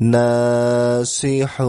ناصح